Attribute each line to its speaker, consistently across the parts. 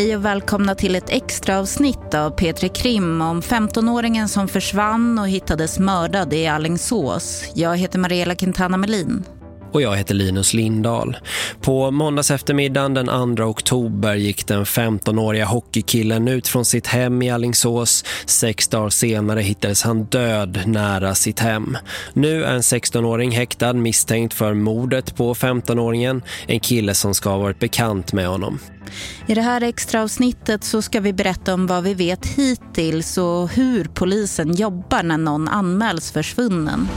Speaker 1: Hej och välkomna till ett extra avsnitt av Petri Krim om 15-åringen som försvann och hittades mördad i Allingsås. Jag heter Mariella Quintana Melin
Speaker 2: och jag heter Linus Lindahl. På måndags eftermiddagen den 2 oktober gick den 15-åriga hockeykillen ut från sitt hem i Allingsås. Sex dagar senare hittades han död nära sitt hem. Nu är en 16-åring häktad misstänkt för mordet på 15-åringen, en kille som ska ha varit bekant med honom.
Speaker 1: I det här extra avsnittet så ska vi berätta om vad vi vet hittills och hur polisen jobbar när någon anmäls försvunnen.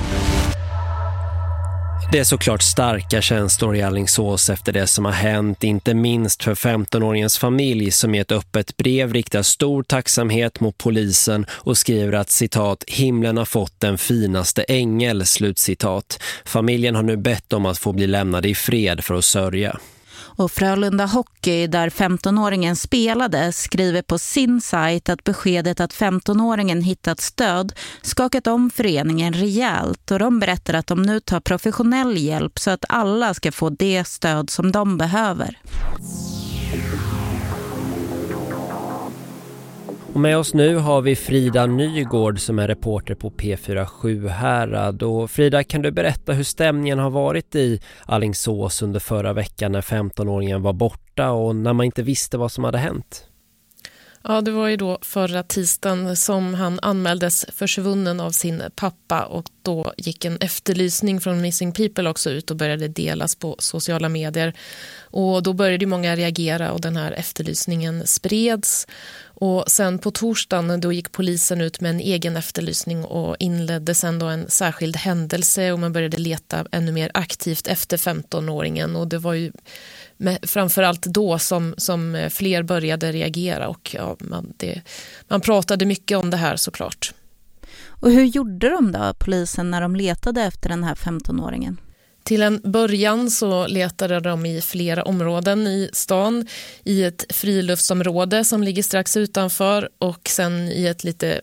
Speaker 2: Det är såklart starka känslor i Allingsås efter det som har hänt, inte minst för 15-åringens familj som i ett öppet brev riktar stor tacksamhet mot polisen och skriver att citat himlen har fått den finaste ängel, slutcitat. Familjen har nu bett om att få bli lämnade i fred för att sörja.
Speaker 1: Och Frölunda Hockey, där 15-åringen spelade, skriver på sin sajt att beskedet att 15-åringen hittat stöd skakat om föreningen rejält och de berättar att de nu tar professionell hjälp så att alla ska få det stöd som de behöver.
Speaker 2: Och med oss nu har vi Frida Nygård som är reporter på P47 Härad. Och Frida, kan du berätta hur stämningen har varit i Allingsås under förra veckan när 15-åringen var borta och när man inte visste vad som hade hänt?
Speaker 3: Ja, det var ju då förra tisdagen som han anmäldes försvunnen av sin pappa och då gick en efterlysning från Missing People också ut och började delas på sociala medier. Och då började många reagera och den här efterlysningen spreds. Och sen på torsdagen då gick polisen ut med en egen efterlysning och inledde sen då en särskild händelse och man började leta ännu mer aktivt efter 15-åringen och det var ju framförallt då som, som fler började reagera och ja, man, det, man pratade mycket om det här såklart.
Speaker 1: Och hur gjorde de då, polisen, när de letade efter den här 15-åringen?
Speaker 3: Till en början så letade de i flera områden i stan, i ett friluftsområde som ligger strax utanför och sen i ett lite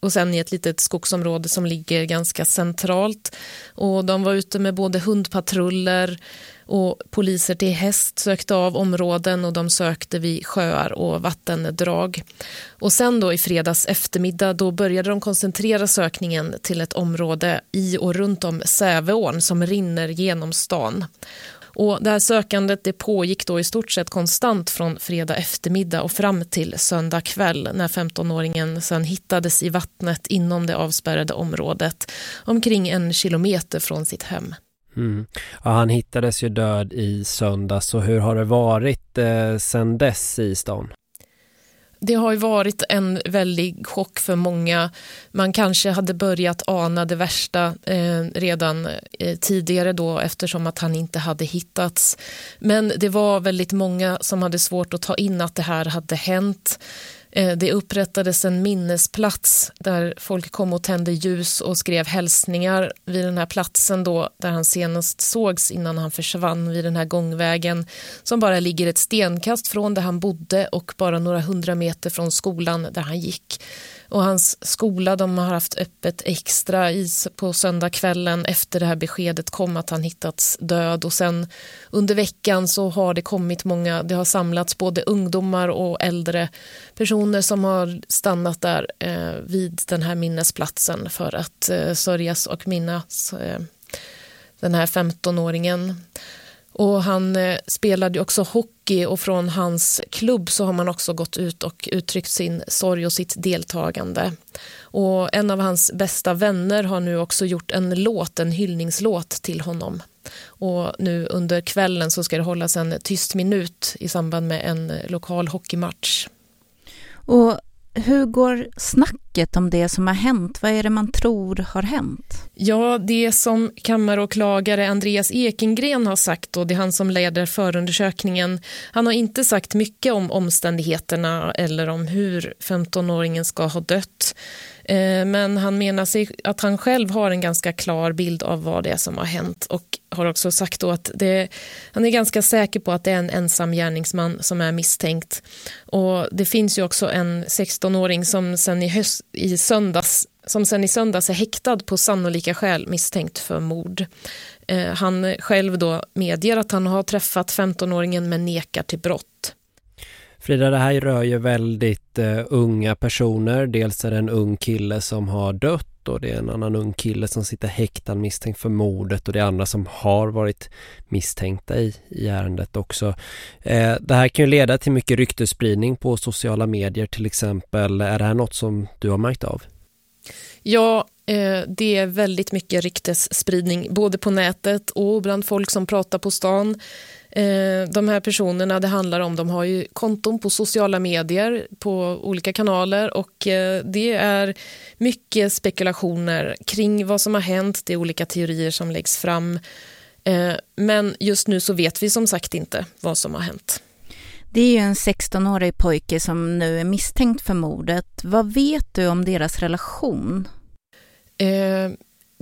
Speaker 3: och sen i ett litet skogsområde som ligger ganska centralt. Och de var ute med både hundpatruller och poliser till häst sökte av områden och de sökte vid sjöar och vattendrag. Och sen då i fredags eftermiddag då började de koncentrera sökningen till ett område i och runt om Säveån som rinner genom stan. Och det här sökandet det pågick då i stort sett konstant från fredag eftermiddag och fram till söndag kväll när 15-åringen sen hittades i vattnet inom det avspärrade området omkring en kilometer från sitt hem.
Speaker 2: Mm. Ja, han hittades ju död i söndags, så hur har det varit eh, sedan dess i stan?
Speaker 3: Det har ju varit en väldig chock för många. Man kanske hade börjat ana det värsta eh, redan eh, tidigare då eftersom att han inte hade hittats. Men det var väldigt många som hade svårt att ta in att det här hade hänt. Eh, det upprättades en minnesplats där folk kom och tände ljus och skrev hälsningar vid den här platsen då där han senast sågs innan han försvann vid den här gångvägen som bara ligger ett stenkast från där han bodde och bara några hundra meter från skolan där han gick. Och hans skola de har haft öppet extra is på söndagskvällen efter det här beskedet kom att han hittats död. Och sen under veckan så har det kommit många, det har samlats både ungdomar och äldre personer som har stannat där eh, vid den här minnesplatsen för att eh, sörjas och minnas eh, den här 15-åringen. Och han eh, spelade också hockey och från hans klubb så har man också gått ut och uttryckt sin sorg och sitt deltagande. Och en av hans bästa vänner har nu också gjort en låt, en hyllningslåt till honom. Och nu under kvällen så ska det hållas en tyst minut i samband med en lokal hockeymatch.
Speaker 1: Och hur går snacket om det som har hänt? Vad är det man tror har hänt?
Speaker 3: Ja, det som kammaråklagare Andreas Ekengren har sagt och det är han som leder förundersökningen. Han har inte sagt mycket om omständigheterna eller om hur 15-åringen ska ha dött. Eh, men han menar sig att han själv har en ganska klar bild av vad det är som har hänt och har också sagt då att det, han är ganska säker på att det är en ensam gärningsman som är misstänkt. Och det finns ju också en 16-åring som sen i, höst, i söndags som sen i söndags är häktad på sannolika skäl misstänkt för mord. Eh, han själv då medger att han har träffat 15-åringen men nekar till brott.
Speaker 2: Frida, det här rör ju väldigt eh, unga personer. Dels är det en ung kille som har dött och det är en annan ung kille som sitter häktad misstänkt för mordet och det är andra som har varit misstänkta i, i ärendet också. Eh, det här kan ju leda till mycket ryktesspridning på sociala medier till exempel. Är det här något som du har märkt av?
Speaker 3: Ja, eh, det är väldigt mycket ryktesspridning både på nätet och bland folk som pratar på stan. Eh, de här personerna det handlar om, de har ju konton på sociala medier på olika kanaler och eh, det är mycket spekulationer kring vad som har hänt. Det är olika teorier som läggs fram. Men just nu så vet vi som sagt inte vad som har hänt.
Speaker 1: Det är ju en 16-årig pojke som nu är misstänkt för mordet. Vad vet du om deras relation?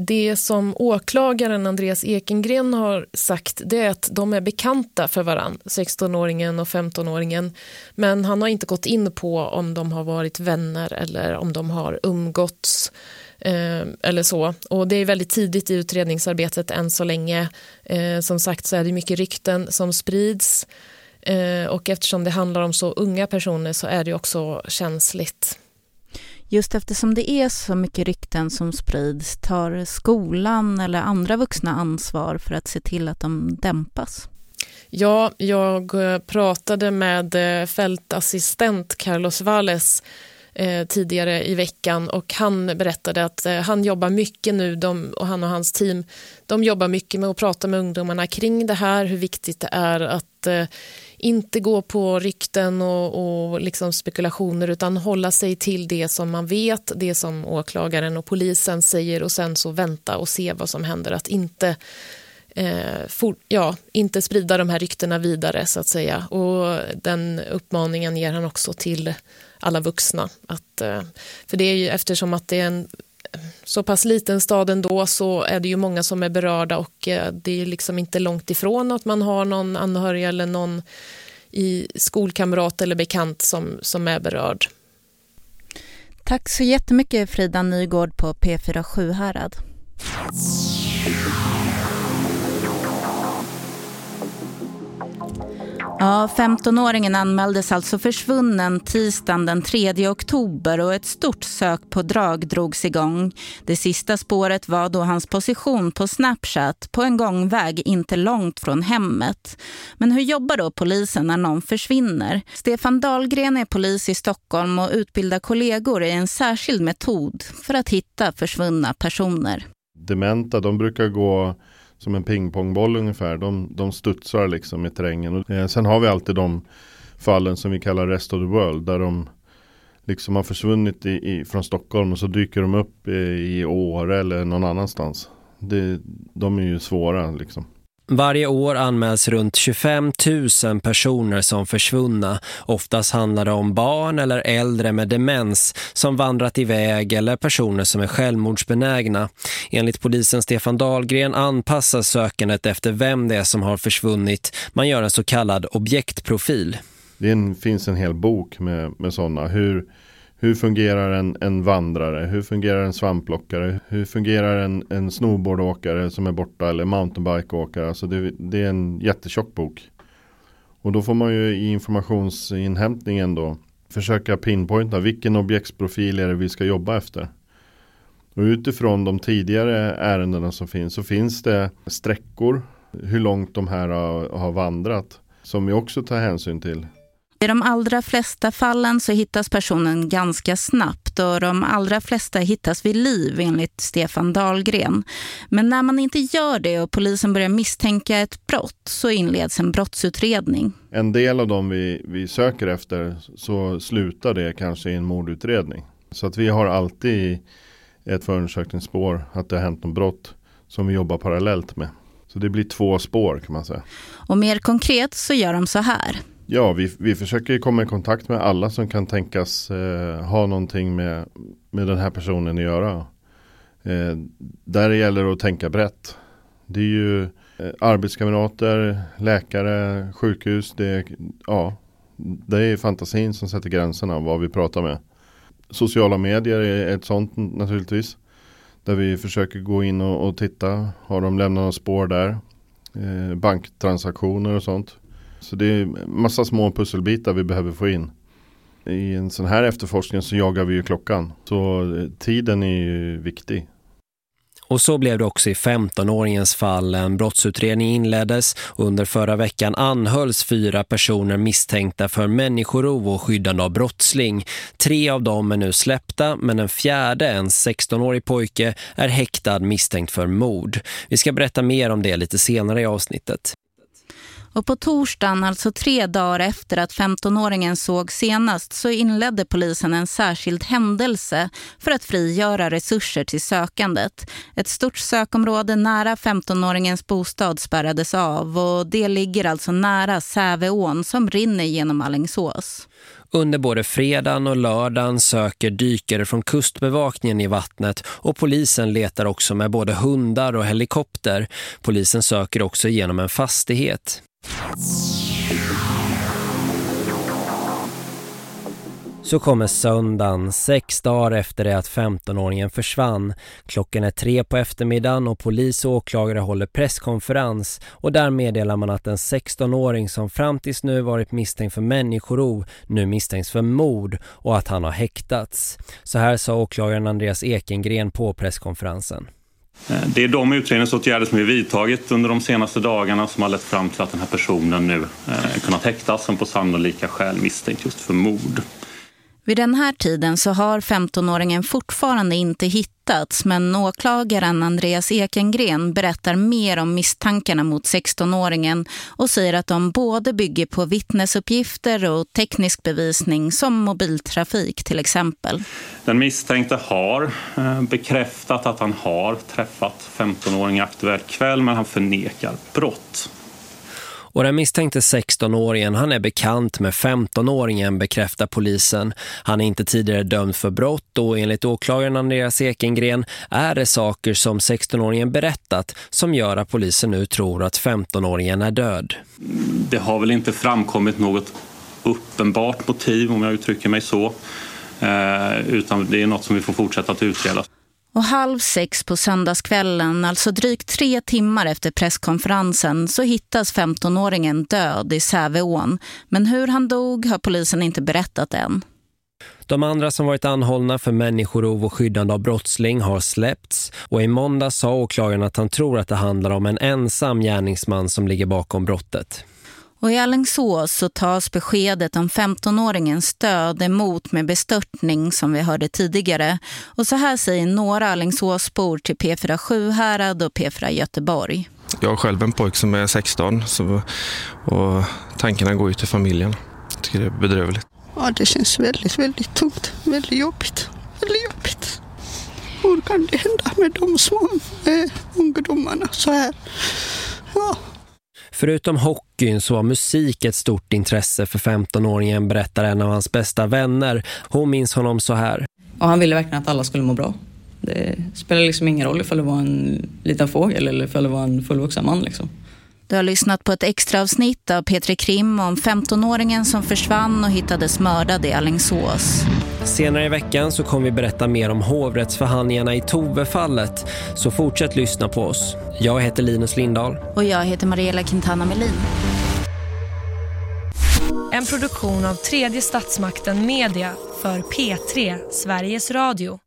Speaker 3: Det som åklagaren Andreas Ekengren har sagt det är att de är bekanta för varann, 16-åringen och 15-åringen. Men han har inte gått in på om de har varit vänner eller om de har umgåtts eh, eller så. Och det är väldigt tidigt i utredningsarbetet än så länge. Eh, som sagt så är det mycket rykten som sprids. Eh, och eftersom det handlar om så unga personer så är det också känsligt.
Speaker 1: Just eftersom det är så mycket rykten som sprids, tar skolan eller andra vuxna ansvar för att se till att de dämpas?
Speaker 3: Ja, jag eh, pratade med eh, fältassistent Carlos Valles eh, tidigare i veckan och han berättade att han jobbar mycket nu, de, och han och hans team, de jobbar mycket med att prata med ungdomarna kring det här, hur viktigt det är att eh, inte gå på rykten och, och liksom spekulationer utan hålla sig till det som man vet, det som åklagaren och polisen säger och sen så vänta och se vad som händer. Att inte eh, for, ja, inte sprida de här ryktena vidare så att säga. Och den uppmaningen ger han också till alla vuxna. Att, eh, för det är ju eftersom att det är en så pass liten stad ändå så är det ju många som är berörda och eh, det är liksom inte långt ifrån att man har någon anhörig eller någon i skolkamrat eller bekant som, som är berörd.
Speaker 1: Tack så jättemycket Frida Nygård på P4 Sjuhärad. Ja, 15-åringen anmäldes alltså försvunnen tisdagen den 3 oktober och ett stort sökpådrag drogs igång. Det sista spåret var då hans position på Snapchat på en gångväg inte långt från hemmet. Men hur jobbar då polisen när någon försvinner? Stefan Dahlgren är polis i Stockholm och utbildar kollegor i en särskild metod för att hitta försvunna personer.
Speaker 4: Dementa, de brukar gå som en pingpongboll ungefär. De, de studsar liksom i terrängen. Eh, sen har vi alltid de fallen som vi kallar rest of the world. Där de liksom har försvunnit i, i, från Stockholm och så dyker de upp i, i Åre eller någon annanstans. Det, de är ju svåra liksom.
Speaker 2: Varje år anmäls runt 25 000 personer som försvunna. Oftast handlar det om barn eller äldre med demens som vandrat iväg eller personer som är självmordsbenägna. Enligt polisen Stefan Dahlgren anpassas sökandet efter vem det är som har försvunnit. Man gör en så kallad objektprofil.
Speaker 4: Det finns en hel bok med, med sådana. Hur hur fungerar en, en vandrare? Hur fungerar en svampplockare? Hur fungerar en, en snowboardåkare som är borta eller mountainbikeåkare? Alltså det, det är en jättetjock bok. Och då får man ju i informationsinhämtningen då försöka pinpointa vilken objektsprofil är det vi ska jobba efter. Och utifrån de tidigare ärendena som finns så finns det sträckor, hur långt de här har, har vandrat, som vi också tar hänsyn till.
Speaker 1: I de allra flesta fallen så hittas personen ganska snabbt och de allra flesta hittas vid liv enligt Stefan Dahlgren. Men när man inte gör det och polisen börjar misstänka ett brott så inleds en brottsutredning.
Speaker 4: En del av dem vi, vi söker efter så slutar det kanske i en mordutredning. Så att vi har alltid ett förundersökningsspår att det har hänt något brott som vi jobbar parallellt med. Så det blir två spår kan man säga.
Speaker 1: Och mer konkret så gör de så här.
Speaker 4: Ja, vi, vi försöker komma i kontakt med alla som kan tänkas eh, ha någonting med, med den här personen att göra. Eh, där det gäller att tänka brett. Det är ju eh, arbetskamrater, läkare, sjukhus. Det är, ja, det är fantasin som sätter gränserna vad vi pratar med. Sociala medier är ett sånt naturligtvis. Där vi försöker gå in och, och titta. Har de lämnat några spår där? Eh, banktransaktioner och sånt. Så det är massa små pusselbitar vi behöver få in. I en sån här efterforskning så jagar vi ju klockan. Så eh, tiden är ju viktig.
Speaker 2: Och så blev det också i 15-åringens fall. En brottsutredning inleddes och under förra veckan anhölls fyra personer misstänkta för människorov och skyddande av brottsling. Tre av dem är nu släppta men en fjärde, en 16-årig pojke, är häktad misstänkt för mord. Vi ska berätta mer om det lite senare i avsnittet.
Speaker 1: Och på torsdagen, alltså tre dagar efter att 15-åringen såg senast så inledde polisen en särskild händelse för att frigöra resurser till sökandet. Ett stort sökområde nära 15-åringens bostad spärrades av och det ligger alltså nära Säveån som rinner genom Allingsås.
Speaker 2: Under både fredagen och lördagen söker dykare från kustbevakningen i vattnet och polisen letar också med både hundar och helikopter. Polisen söker också genom en fastighet. Så kommer söndagen, sex dagar efter det att 15-åringen försvann. Klockan är tre på eftermiddagen och polis och åklagare håller presskonferens. Och där meddelar man att en 16-åring som fram tills nu varit misstänkt för människorov nu misstänks för mord och att han har häktats. Så här sa åklagaren Andreas Ekengren på presskonferensen.
Speaker 5: Eh, det är de utredningsåtgärder som vi vidtagit under de senaste dagarna som har lett fram till att den här personen nu eh, kunnat häktas som på sannolika skäl misstänkt just för mord.
Speaker 1: Vid den här tiden så har 15-åringen fortfarande inte hittats men åklagaren Andreas Ekengren berättar mer om misstankarna mot 16-åringen och säger att de både bygger på vittnesuppgifter och teknisk bevisning som mobiltrafik till exempel.
Speaker 5: Den misstänkte har eh, bekräftat att han har träffat 15-åringen aktuell kväll men han förnekar brott.
Speaker 2: Och den misstänkte 16-åringen, han är bekant med 15-åringen bekräftar polisen. Han är inte tidigare dömd för brott och enligt åklagaren Andreas Ekengren är det saker som 16-åringen berättat som gör att polisen nu tror att 15-åringen är död.
Speaker 5: Det har väl inte framkommit något uppenbart motiv om jag uttrycker mig så. Eh, utan det är något som vi får fortsätta att utreda.
Speaker 1: Och halv sex på söndagskvällen, alltså drygt tre timmar efter presskonferensen, så hittas 15-åringen död i Säveån. Men hur han dog har polisen inte berättat än.
Speaker 2: De andra som varit anhållna för människorov och skyddande av brottsling har släppts och i måndag sa åklagaren att han tror att det handlar om en ensam gärningsman som ligger bakom brottet.
Speaker 1: Och i Allingsås så tas beskedet om 15-åringens död emot med bestörtning som vi hörde tidigare. Och så här säger några Allingsåsbor till P4 Sjuhärad och P4 Göteborg.
Speaker 6: Jag har själv en pojk som är 16 så, och tankarna går ju till familjen. Jag tycker det är bedrövligt.
Speaker 7: Ja, det känns väldigt, väldigt tungt. Väldigt jobbigt. Väldigt jobbigt. Hur kan det hända med de små äh, ungdomarna så här? Ja.
Speaker 2: Förutom hockeyn så var musik ett stort intresse för 15-åringen, berättar en av hans bästa vänner. Hon minns honom så här.
Speaker 8: Och han ville verkligen att alla skulle må bra. Det spelar liksom ingen roll ifall det var en liten fågel eller ifall det var en fullvuxen man liksom.
Speaker 1: Du har lyssnat på ett extra avsnitt av Petri Krim om 15-åringen som försvann och hittades mördad i Allingsås.
Speaker 2: Senare i veckan så kommer vi berätta mer om hovrättsförhandlingarna i Tove-fallet. Så fortsätt lyssna på oss. Jag heter Linus Lindahl.
Speaker 1: Och jag heter Mariella Quintana Melin.
Speaker 9: En produktion av tredje statsmakten Media för P3 Sveriges Radio.